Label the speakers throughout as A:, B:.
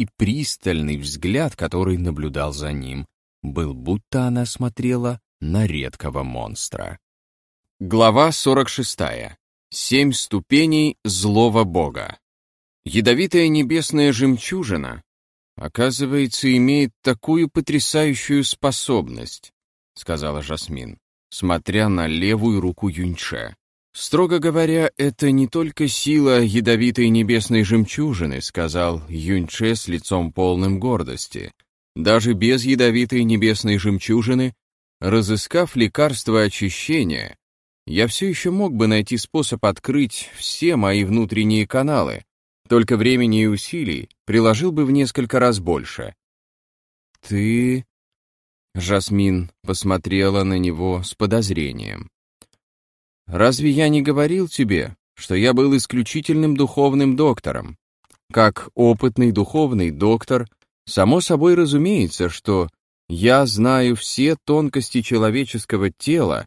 A: и пристальный взгляд, который наблюдал за ним, был будто она смотрела на редкого монстра. Глава 46. Семь ступеней злого бога. Ядовитая небесная жемчужина, оказывается, имеет такую потрясающую способность, сказала Жасмин, смотря на левую руку Юньше. «Строго говоря, это не только сила ядовитой небесной жемчужины», сказал Юньче с лицом полным гордости. «Даже без ядовитой небесной жемчужины, разыскав лекарство очищения, я все еще мог бы найти способ открыть все мои внутренние каналы, только времени и усилий приложил бы в несколько раз больше». «Ты...» Жасмин посмотрела на него с подозрением. Разве я не говорил тебе, что я был исключительным духовным доктором? Как опытный духовный доктор, само собой разумеется, что я знаю все тонкости человеческого тела,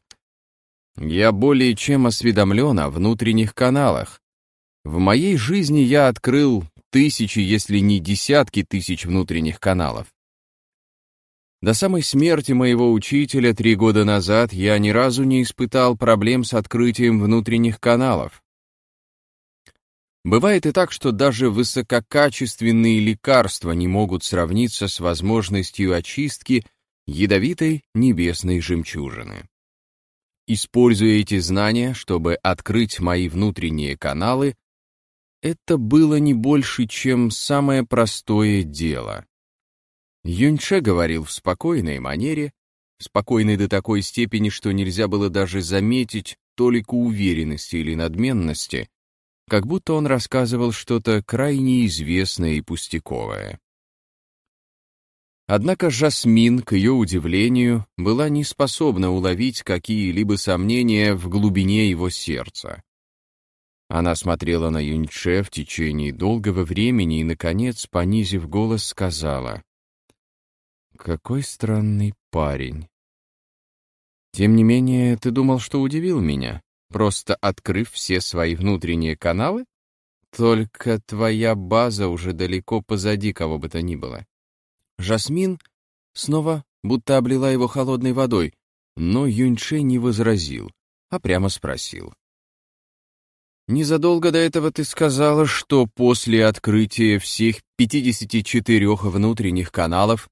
A: я более чем осведомлен о внутренних каналах. В моей жизни я открыл тысячи, если не десятки тысяч внутренних каналов. До самой смерти моего учителя три года назад я ни разу не испытал проблем с открытием внутренних каналов. Бывает и так, что даже высококачественные лекарства не могут сравниться с возможностью очистки ядовитой небесной жемчужины. Используя эти знания, чтобы открыть мои внутренние каналы, это было не больше, чем самое простое дело. Юньше говорил в спокойной манере, спокойной до такой степени, что нельзя было даже заметить толику уверенности или надменности, как будто он рассказывал что-то крайне известное и пустяковое. Однако Жасмин, к ее удивлению, была не способна уловить какие-либо сомнения в глубине его сердца. Она смотрела на Юньше в течение долгого времени и, наконец, понизив голос, сказала, какой странный парень. Тем не менее, ты думал, что удивил меня, просто открыв все свои внутренние каналы? Только твоя база уже далеко позади кого бы то ни было. Жасмин снова будто облила его холодной водой, но Юньше не возразил, а прямо спросил. Незадолго до этого ты сказала, что после открытия всех 54 внутренних каналов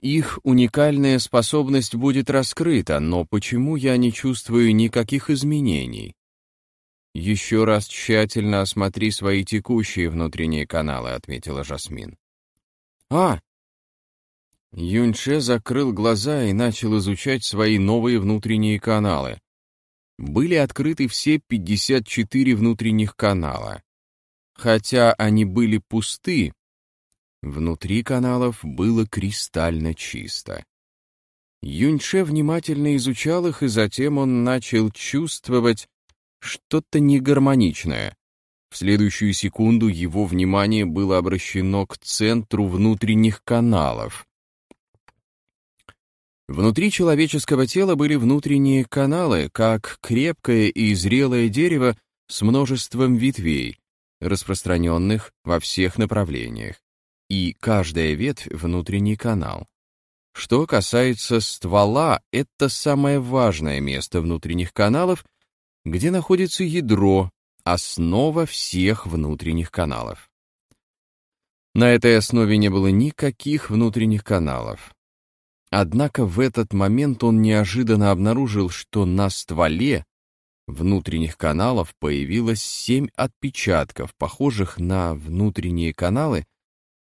A: их уникальная способность будет раскрыта, но почему я не чувствую никаких изменений? Еще раз тщательно осмотри свои текущие внутренние каналы, отметила Жасмин. А! Юньше закрыл глаза и начал изучать свои новые внутренние каналы. Были открыты все 54 внутренних канала. Хотя они были пусты, Внутри каналов было кристально чисто. Юньше внимательно изучал их, и затем он начал чувствовать что-то негармоничное. В следующую секунду его внимание было обращено к центру внутренних каналов. Внутри человеческого тела были внутренние каналы, как крепкое и зрелое дерево с множеством ветвей, распространенных во всех направлениях и каждая ветвь — внутренний канал. Что касается ствола, это самое важное место внутренних каналов, где находится ядро, основа всех внутренних каналов. На этой основе не было никаких внутренних каналов. Однако в этот момент он неожиданно обнаружил, что на стволе внутренних каналов появилось семь отпечатков, похожих на внутренние каналы,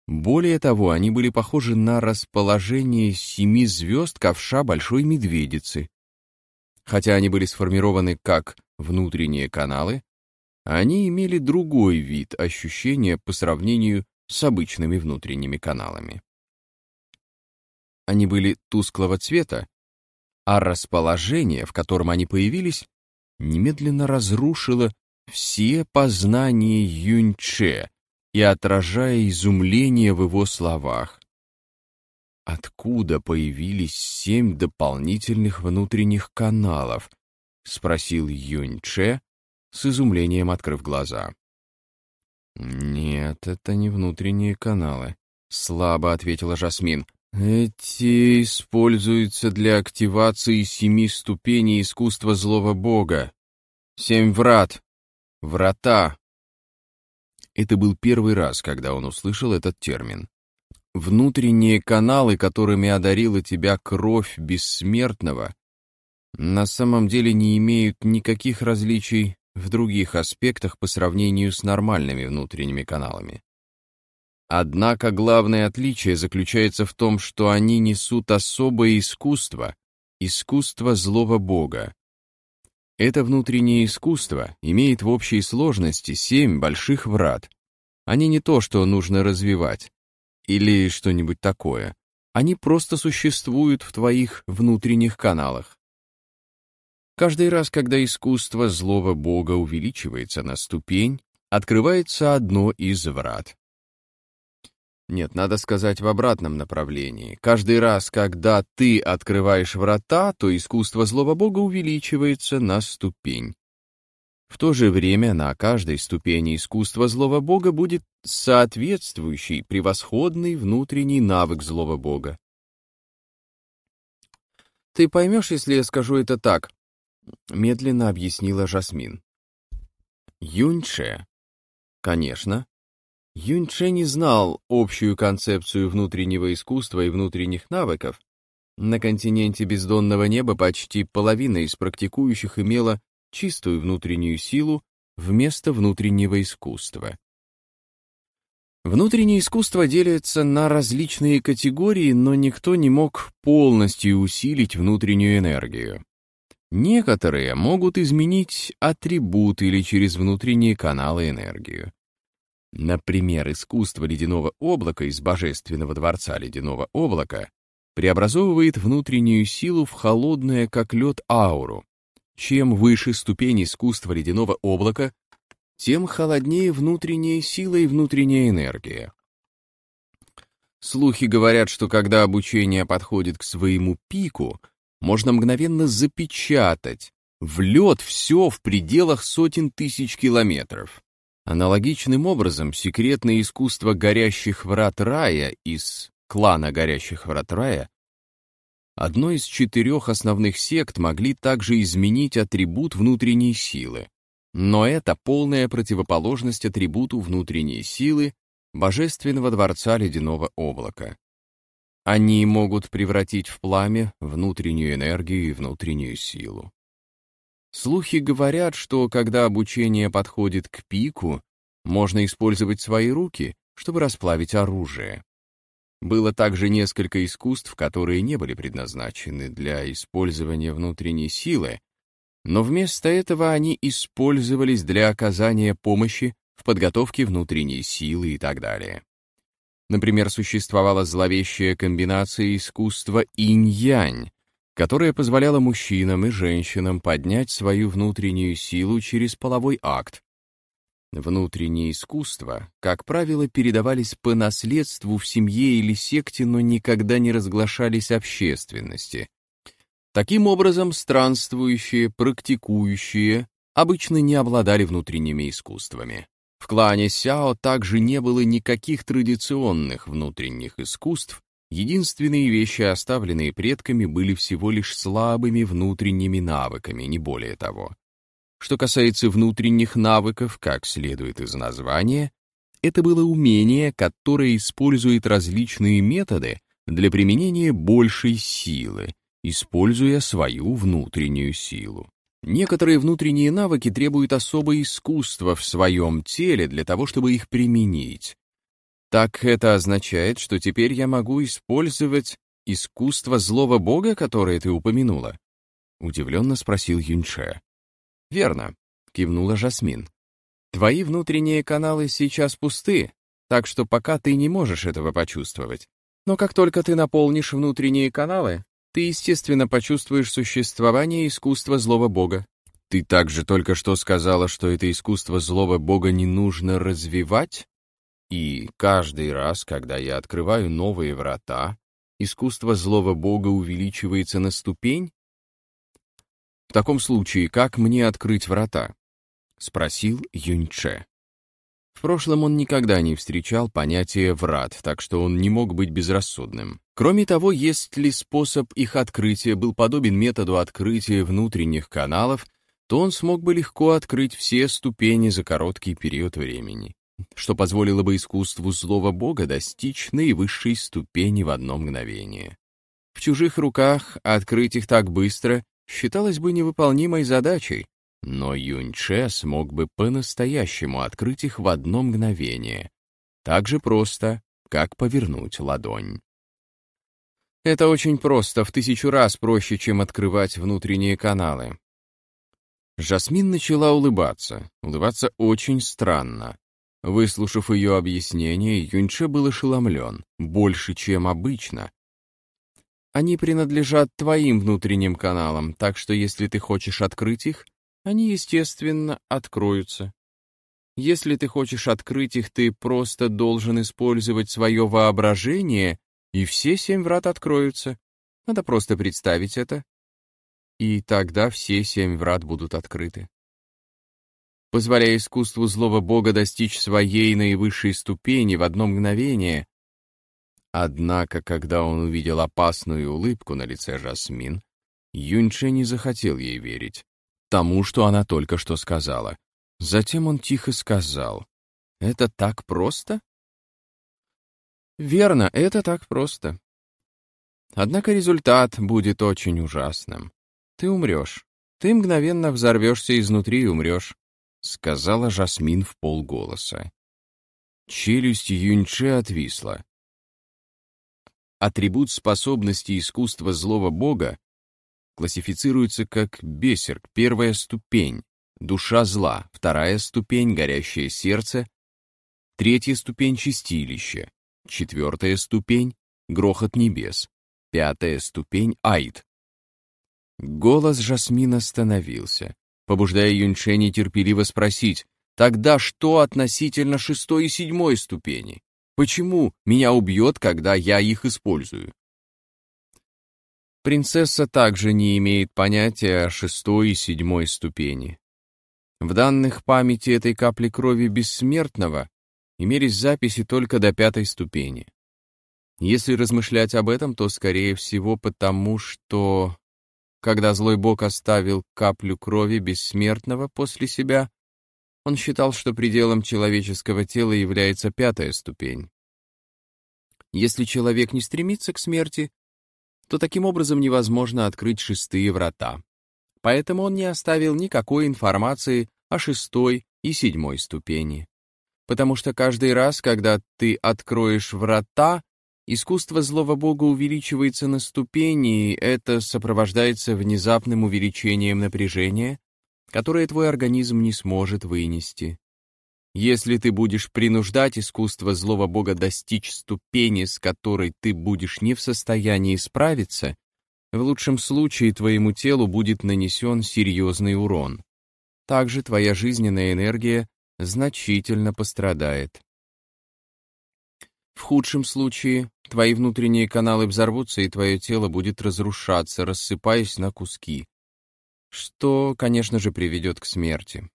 A: более того, они были похожи на расположение семи звезд ковша Большой Медведицы. Хотя они были сформированы как внутренние каналы, они имели другой вид ощущения по сравнению с обычными внутренними каналами. Они были тусклого цвета, а расположение, в котором они появились, немедленно разрушило все познания Юньче, и отражая изумление в его словах. «Откуда появились семь дополнительных внутренних каналов?» — спросил Юньче, с изумлением открыв глаза. «Нет, это не внутренние каналы», слабо ответила Жасмин. Эти используются для активации семи ступеней искусства злого бога. Семь врат. Врата. Это был первый раз, когда он услышал этот термин. Внутренние каналы, которыми одарила тебя кровь бессмертного, на самом деле не имеют никаких различий в других аспектах по сравнению с нормальными внутренними каналами. Однако главное отличие заключается в том, что они несут особое искусство, искусство злого бога. Это внутреннее искусство имеет в общей сложности семь больших врат. Они не то, что нужно развивать, или что-нибудь такое. Они просто существуют в твоих внутренних каналах. Каждый раз, когда искусство злого бога увеличивается на ступень, открывается одно из врат. Нет, надо сказать в обратном направлении. Каждый раз, когда ты открываешь врата, то искусство злого бога увеличивается на ступень. В то же время на каждой ступени искусства злого бога будет соответствующий превосходный внутренний навык злого бога. Ты поймешь, если я скажу это так, — медленно объяснила Жасмин. Юньше. Конечно. Юньше не знал общую концепцию внутреннего искусства и внутренних навыков. На континенте бездонного неба почти половина из практикующих имела чистую внутреннюю силу вместо внутреннего искусства. Внутреннее искусство делится на различные категории, но никто не мог полностью усилить внутреннюю энергию. Некоторые могут изменить атрибут или через внутренние каналы энергию. Например, искусство ледяного облака из божественного дворца ледяного облака преобразовывает внутреннюю силу в холодное, как лед, ауру. Чем выше ступень искусства ледяного облака, тем холоднее внутренняя сила и внутренняя энергия. Слухи говорят, что когда обучение подходит к своему пику — можно мгновенно запечатать в лед все в пределах сотен тысяч километров. Аналогичным образом секретное искусство горящих врат рая из клана горящих врат рая одной из четырех основных сект могли также изменить атрибут внутренней силы. Но это полная противоположность атрибуту внутренней силы Божественного Дворца Ледяного Облака. Они могут превратить в пламя внутреннюю энергию и внутреннюю силу. Слухи говорят, что когда обучение подходит к пику, можно использовать свои руки, чтобы расплавить оружие. Было также несколько искусств, которые не были предназначены для использования внутренней силы, но вместо этого они использовались для оказания помощи в подготовке внутренней силы и так далее. Например, существовала зловещая комбинация искусства инь-янь, которая позволяла мужчинам и женщинам поднять свою внутреннюю силу через половой акт. Внутренние искусства, как правило, передавались по наследству в семье или секте, но никогда не разглашались общественности. Таким образом, странствующие, практикующие обычно не обладали внутренними искусствами. В клане Сяо также не было никаких традиционных внутренних искусств, единственные вещи, оставленные предками, были всего лишь слабыми внутренними навыками, не более того. Что касается внутренних навыков, как следует из названия, это было умение, которое использует различные методы для применения большей силы, используя свою внутреннюю силу. Некоторые внутренние навыки требуют особое искусство в своем теле для того, чтобы их применить. Так это означает, что теперь я могу использовать искусство злого бога, которое ты упомянула? Удивленно спросил Юньше. Верно, кивнула Жасмин. Твои внутренние каналы сейчас пусты, так что пока ты не можешь этого почувствовать. Но как только ты наполнишь внутренние каналы, ты, естественно, почувствуешь существование искусства злого бога. Ты также только что сказала, что это искусство злого бога не нужно развивать? И каждый раз, когда я открываю новые врата, искусство злого бога увеличивается на ступень? В таком случае, как мне открыть врата? Спросил Юньче. В прошлом он никогда не встречал понятия «врат», так что он не мог быть безрассудным. Кроме того, если способ их открытия был подобен методу открытия внутренних каналов, то он смог бы легко открыть все ступени за короткий период времени, что позволило бы искусству злого бога достичь наивысшей ступени в одно мгновение. В чужих руках открыть их так быстро считалось бы невыполнимой задачей, но Юньче смог бы по-настоящему открыть их в одно мгновение, так же просто, как повернуть ладонь. Это очень просто, в тысячу раз проще, чем открывать внутренние каналы. Жасмин начала улыбаться, улыбаться очень странно. Выслушав ее объяснение, Юньче был ошеломлен, больше, чем обычно. Они принадлежат твоим внутренним каналам, так что если ты хочешь открыть их, они, естественно, откроются. Если ты хочешь открыть их, ты просто должен использовать свое воображение, и все семь врат откроются. Надо просто представить это. И тогда все семь врат будут открыты. Позволяя искусству злого бога достичь своей наивысшей ступени в одно мгновение. Однако, когда он увидел опасную улыбку на лице Жасмин, Юньше не захотел ей верить тому, что она только что сказала. Затем он тихо сказал, «Это так просто?» «Верно, это так просто. Однако результат будет очень ужасным. Ты умрешь. Ты мгновенно взорвешься изнутри и умрешь», — сказала Жасмин в полголоса. Челюсть Юньче отвисла. Атрибут способности искусства злого бога классифицируется как бесерк, первая ступень, душа зла, вторая ступень, горящее сердце, третья ступень, чистилище, четвертая ступень, грохот небес, пятая ступень, айд. Голос Жасмин остановился, побуждая Юньше нетерпеливо спросить, тогда что относительно шестой и седьмой ступени? Почему меня убьет, когда я их использую? Принцесса также не имеет понятия о шестой и седьмой ступени. В данных памяти этой капли крови бессмертного имелись записи только до пятой ступени. Если размышлять об этом, то, скорее всего, потому что, когда злой бог оставил каплю крови бессмертного после себя, он считал, что пределом человеческого тела является пятая ступень. Если человек не стремится к смерти, то таким образом невозможно открыть шестые врата. Поэтому он не оставил никакой информации о шестой и седьмой ступени. Потому что каждый раз, когда ты откроешь врата, искусство злого бога увеличивается на ступени, и это сопровождается внезапным увеличением напряжения, которое твой организм не сможет вынести. Если ты будешь принуждать искусство злого бога достичь ступени, с которой ты будешь не в состоянии справиться, в лучшем случае твоему телу будет нанесен серьезный урон. Также твоя жизненная энергия значительно пострадает. В худшем случае твои внутренние каналы взорвутся, и твое тело будет разрушаться, рассыпаясь на куски, что, конечно же, приведет к смерти.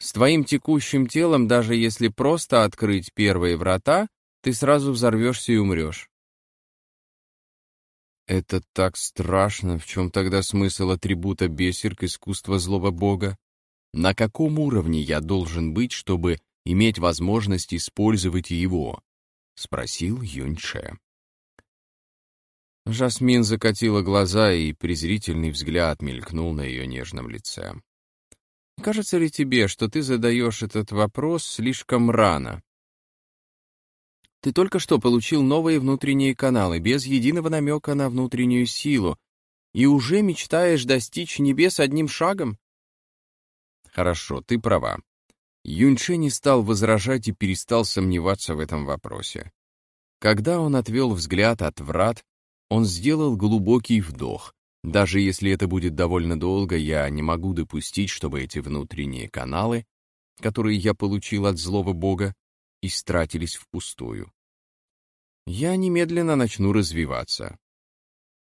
A: С твоим текущим телом, даже если просто открыть первые врата, ты сразу взорвешься и умрешь. Это так страшно. В чем тогда смысл атрибута бесерк искусства злого бога? На каком уровне я должен быть, чтобы иметь возможность использовать его? Спросил Юньше. Жасмин закатила глаза, и презрительный взгляд мелькнул на ее нежном лице. Кажется ли тебе, что ты задаешь этот вопрос слишком рано? Ты только что получил новые внутренние каналы, без единого намека на внутреннюю силу, и уже мечтаешь достичь небес одним шагом? Хорошо, ты права. Юньше не стал возражать и перестал сомневаться в этом вопросе. Когда он отвел взгляд от врат, он сделал глубокий вдох, даже если это будет довольно долго, я не могу допустить, чтобы эти внутренние каналы, которые я получил от злого бога, истратились впустую. Я немедленно начну развиваться.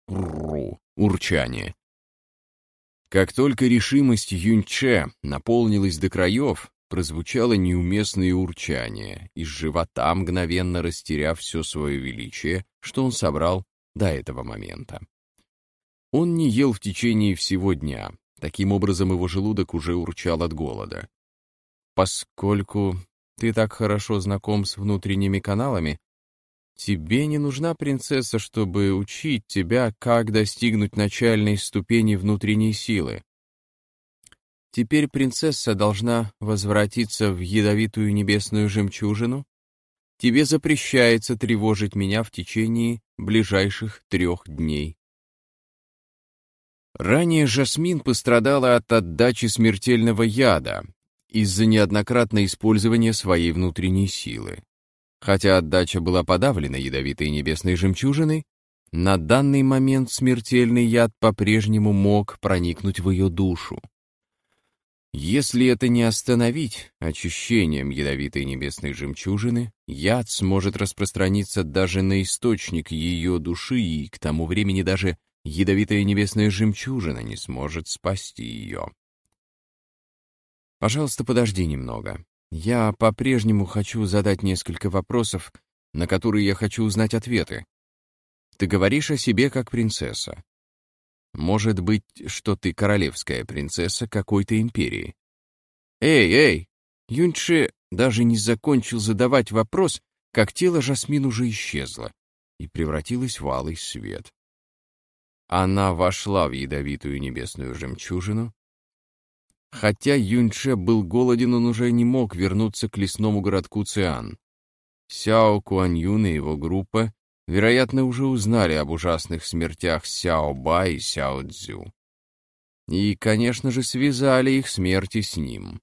A: Ру, урчание. Как только решимость Юньче наполнилась до краев, прозвучало неуместное урчание, из живота мгновенно растеряв все свое величие, что он собрал до этого момента. Он не ел в течение всего дня, таким образом его желудок уже урчал от голода. Поскольку ты так хорошо знаком с внутренними каналами, тебе не нужна принцесса, чтобы учить тебя, как достигнуть начальной ступени внутренней силы. Теперь принцесса должна возвратиться в ядовитую небесную жемчужину. Тебе запрещается тревожить меня в течение ближайших трех дней. Ранее Жасмин пострадала от отдачи смертельного яда из-за неоднократного использования своей внутренней силы. Хотя отдача была подавлена ядовитой небесной жемчужиной, на данный момент смертельный яд по-прежнему мог проникнуть в ее душу. Если это не остановить очищением ядовитой небесной жемчужины, яд сможет распространиться даже на источник ее души, и к тому времени даже ядовитая небесная жемчужина не сможет спасти ее. Пожалуйста, подожди немного. Я по-прежнему хочу задать несколько вопросов, на которые я хочу узнать ответы. Ты говоришь о себе как принцесса. Может быть, что ты королевская принцесса какой-то империи. Эй, эй! Юньше даже не закончил задавать вопрос, как тело Жасмин уже исчезло и превратилось в алый свет. Она вошла в ядовитую небесную жемчужину. Хотя Юньше был голоден, он уже не мог вернуться к лесному городку Циан. Сяо Куаньюн и его группа вероятно, уже узнали об ужасных смертях Сяо Ба и Сяо Цзю. И, конечно же, связали их смерти с ним.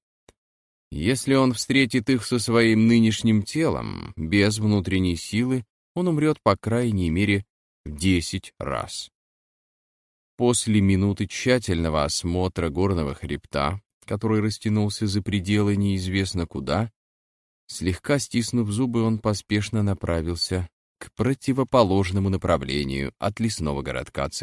A: Если он встретит их со своим нынешним телом, без внутренней силы, он умрет по крайней мере в десять раз. После минуты тщательного осмотра горного хребта, который растянулся за пределы неизвестно куда, слегка стиснув зубы, он поспешно направился к противоположному направлению от лесного городка